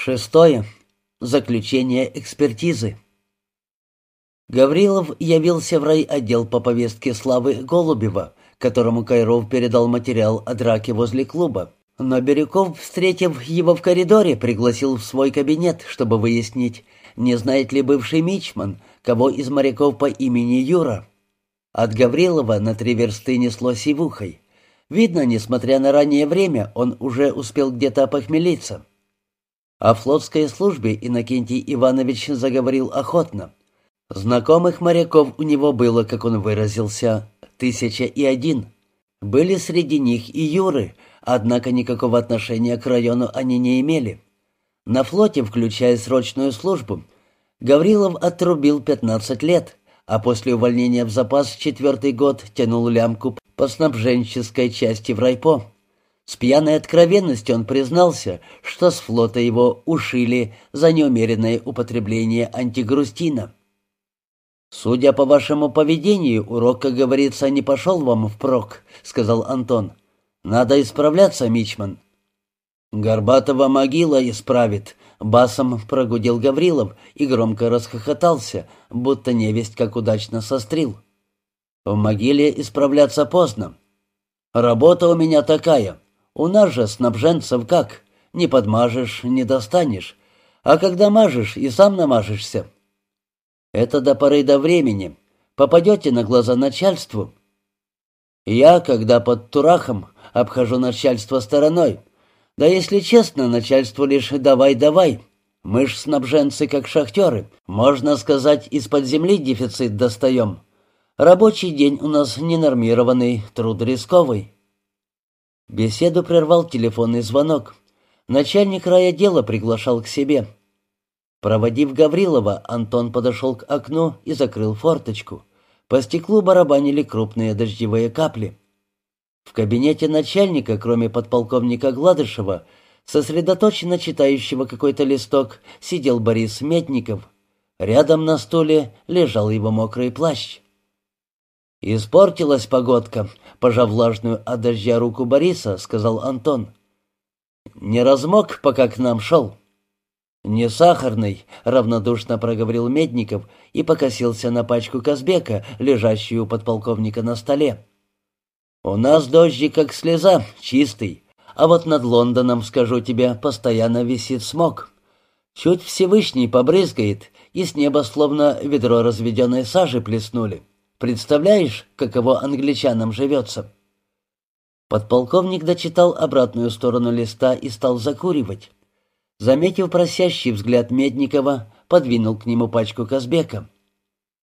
Шестое. Заключение экспертизы. Гаврилов явился в райотдел по повестке Славы Голубева, которому Кайров передал материал о драке возле клуба. Но Бирюков, встретив его в коридоре, пригласил в свой кабинет, чтобы выяснить, не знает ли бывший мичман, кого из моряков по имени Юра. От Гаврилова на три версты несло сивухой. Видно, несмотря на раннее время, он уже успел где-то опохмелиться. О флотской службе Иннокентий Иванович заговорил охотно. Знакомых моряков у него было, как он выразился, тысяча и один. Были среди них и юры, однако никакого отношения к району они не имели. На флоте, включая срочную службу, Гаврилов отрубил 15 лет, а после увольнения в запас четвертый год тянул лямку по снабженческой части в райпо. С пьяной откровенностью он признался, что с флота его ушили за неумеренное употребление антигрустина. «Судя по вашему поведению, урок, как говорится, не пошел вам впрок», — сказал Антон. «Надо исправляться, Мичман». «Горбатова могила исправит», — басом прогудел Гаврилов и громко расхохотался, будто невесть как удачно сострил. «В могиле исправляться поздно. Работа у меня такая. У нас же снабженцев как? Не подмажешь, не достанешь. А когда мажешь, и сам намажешься. Это до поры до времени. Попадете на глаза начальству. Я, когда под Турахом, обхожу начальство стороной. Да если честно, начальству лишь «давай-давай». Мы ж снабженцы, как шахтеры. Можно сказать, из-под земли дефицит достаем. Рабочий день у нас ненормированный, труд рисковый. Беседу прервал телефонный звонок. Начальник райотдела приглашал к себе. Проводив Гаврилова, Антон подошел к окну и закрыл форточку. По стеклу барабанили крупные дождевые капли. В кабинете начальника, кроме подполковника Гладышева, сосредоточенно читающего какой-то листок, сидел Борис Метников. Рядом на стуле лежал его мокрый плащ. «Испортилась погодка», — пожав влажную от дождя руку Бориса, сказал Антон. «Не размок, пока к нам шел». «Не сахарный», — равнодушно проговорил Медников и покосился на пачку Казбека, лежащую у подполковника на столе. «У нас дождик как слеза, чистый, а вот над Лондоном, скажу тебе, постоянно висит смог. Чуть Всевышний побрызгает, и с неба словно ведро разведенной сажи плеснули. Представляешь, каково англичанам живется?» Подполковник дочитал обратную сторону листа и стал закуривать. Заметив просящий взгляд Медникова, подвинул к нему пачку Казбека.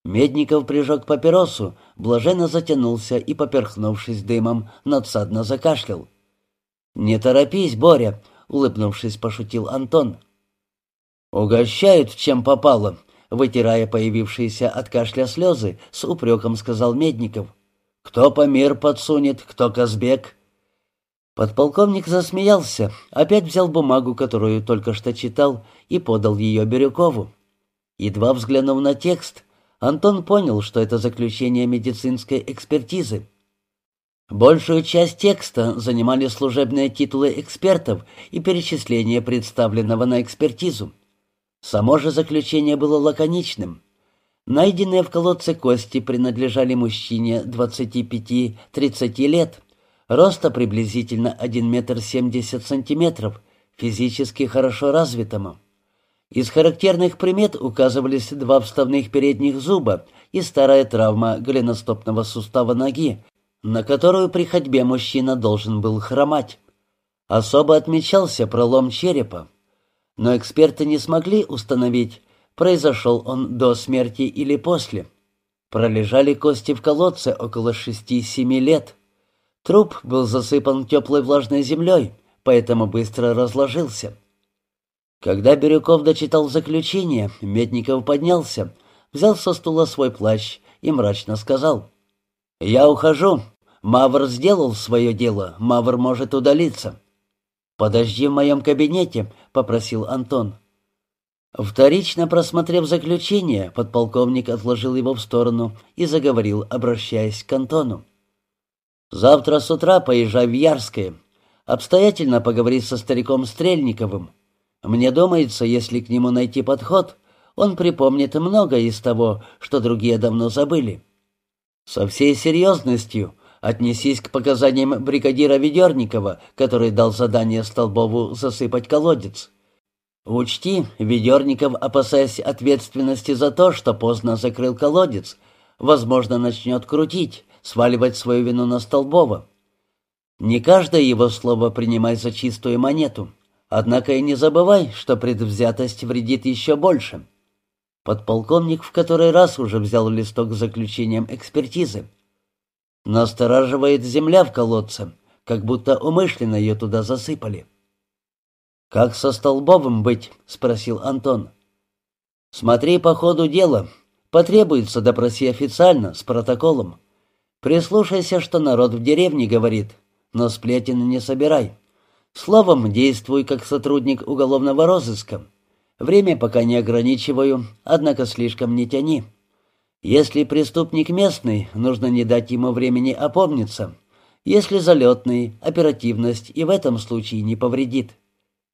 Медников прижег папиросу, блаженно затянулся и, поперхнувшись дымом, надсадно закашлял. «Не торопись, Боря», — улыбнувшись, пошутил Антон. «Угощают, чем попало», вытирая появившиеся от кашля слезы, с упреком сказал Медников. «Кто Памир подсунет, кто Казбек?» Подполковник засмеялся, опять взял бумагу, которую только что читал, и подал ее Бирюкову. Едва взглянув на текст, Антон понял, что это заключение медицинской экспертизы. Большую часть текста занимали служебные титулы экспертов и перечисление представленного на экспертизу. Само же заключение было лаконичным. Найденные в колодце кости принадлежали мужчине 25-30 лет, роста приблизительно 1 метр 70 сантиметров, физически хорошо развитому. Из характерных примет указывались два вставных передних зуба и старая травма голеностопного сустава ноги, на которую при ходьбе мужчина должен был хромать. Особо отмечался пролом черепа но эксперты не смогли установить, произошел он до смерти или после. Пролежали кости в колодце около шести-семи лет. Труп был засыпан теплой влажной землей, поэтому быстро разложился. Когда Бирюков дочитал заключение, Медников поднялся, взял со стула свой плащ и мрачно сказал, «Я ухожу. Мавр сделал свое дело, Мавр может удалиться». «Подожди в моем кабинете», — попросил Антон. Вторично просмотрев заключение, подполковник отложил его в сторону и заговорил, обращаясь к Антону. «Завтра с утра поезжай в Ярское. Обстоятельно поговори со стариком Стрельниковым. Мне думается, если к нему найти подход, он припомнит многое из того, что другие давно забыли. Со всей серьезностью отнесись к показаниям бригадира Ведерникова, который дал задание Столбову засыпать колодец. Учти, Ведерников, опасаясь ответственности за то, что поздно закрыл колодец, возможно, начнет крутить, сваливать свою вину на Столбова. Не каждое его слово принимай за чистую монету. Однако и не забывай, что предвзятость вредит еще больше. Подполковник в который раз уже взял листок с заключением экспертизы. Настораживает земля в колодце, как будто умышленно ее туда засыпали. «Как со Столбовым быть?» — спросил Антон. «Смотри по ходу дела. Потребуется допроси официально, с протоколом. Прислушайся, что народ в деревне говорит, но сплетен не собирай. Словом, действуй как сотрудник уголовного розыска. Время пока не ограничиваю, однако слишком не тяни. Если преступник местный, нужно не дать ему времени опомниться. Если залетный, оперативность и в этом случае не повредит.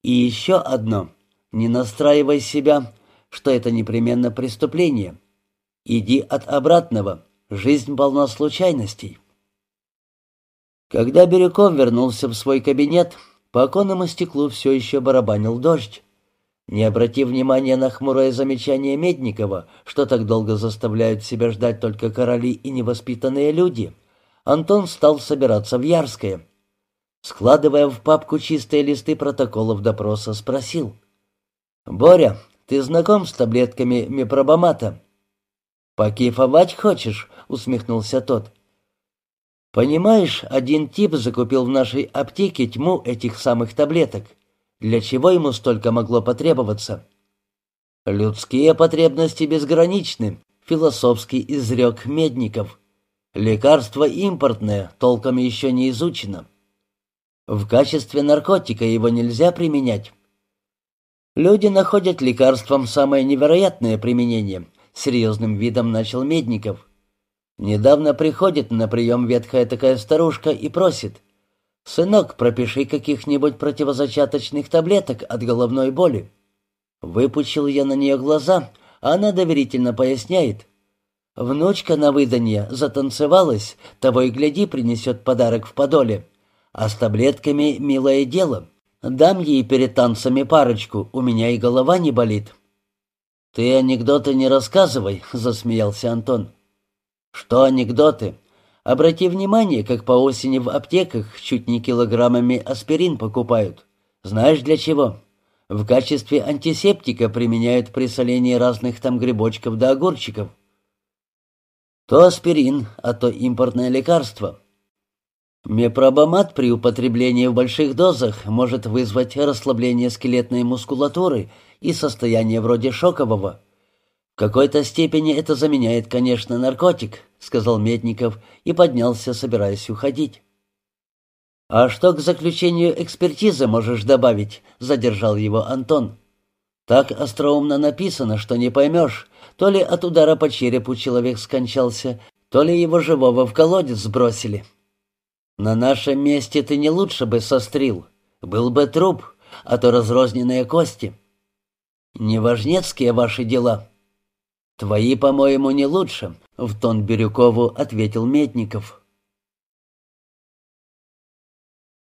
И еще одно. Не настраивай себя, что это непременно преступление. Иди от обратного. Жизнь полна случайностей. Когда Бирюков вернулся в свой кабинет, по оконному стеклу все еще барабанил дождь. Не обратив внимания на хмурое замечание Медникова, что так долго заставляют себя ждать только короли и невоспитанные люди, Антон стал собираться в Ярское. Складывая в папку чистые листы протоколов допроса, спросил. «Боря, ты знаком с таблетками мипробомата?» «Покифовать хочешь?» — усмехнулся тот. Понимаешь, один тип закупил в нашей аптеке тьму этих самых таблеток. Для чего ему столько могло потребоваться? Людские потребности безграничны, философский изрек Медников. Лекарство импортное, толком еще не изучено. В качестве наркотика его нельзя применять. Люди находят лекарством самое невероятное применение, серьезным видом начал Медников. Недавно приходит на прием ветхая такая старушка и просит. «Сынок, пропиши каких-нибудь противозачаточных таблеток от головной боли». Выпучил я на нее глаза, а она доверительно поясняет. Внучка на выданье затанцевалась, того и гляди принесет подарок в подоле. А с таблетками милое дело. Дам ей перед танцами парочку, у меня и голова не болит. «Ты анекдоты не рассказывай», — засмеялся Антон. Что анекдоты? Обрати внимание, как по осени в аптеках чуть не килограммами аспирин покупают. Знаешь для чего? В качестве антисептика применяют при солении разных там грибочков да огурчиков. То аспирин, а то импортное лекарство. Мепробамат при употреблении в больших дозах может вызвать расслабление скелетной мускулатуры и состояние вроде шокового – «В какой-то степени это заменяет, конечно, наркотик», — сказал Медников и поднялся, собираясь уходить. «А что к заключению экспертизы можешь добавить?» — задержал его Антон. «Так остроумно написано, что не поймешь, то ли от удара по черепу человек скончался, то ли его живого в колодец сбросили. На нашем месте ты не лучше бы сострил, был бы труп, а то разрозненные кости. Неважнецкие ваши дела». «Твои, по-моему, не лучше», — в тон Бирюкову ответил Метников.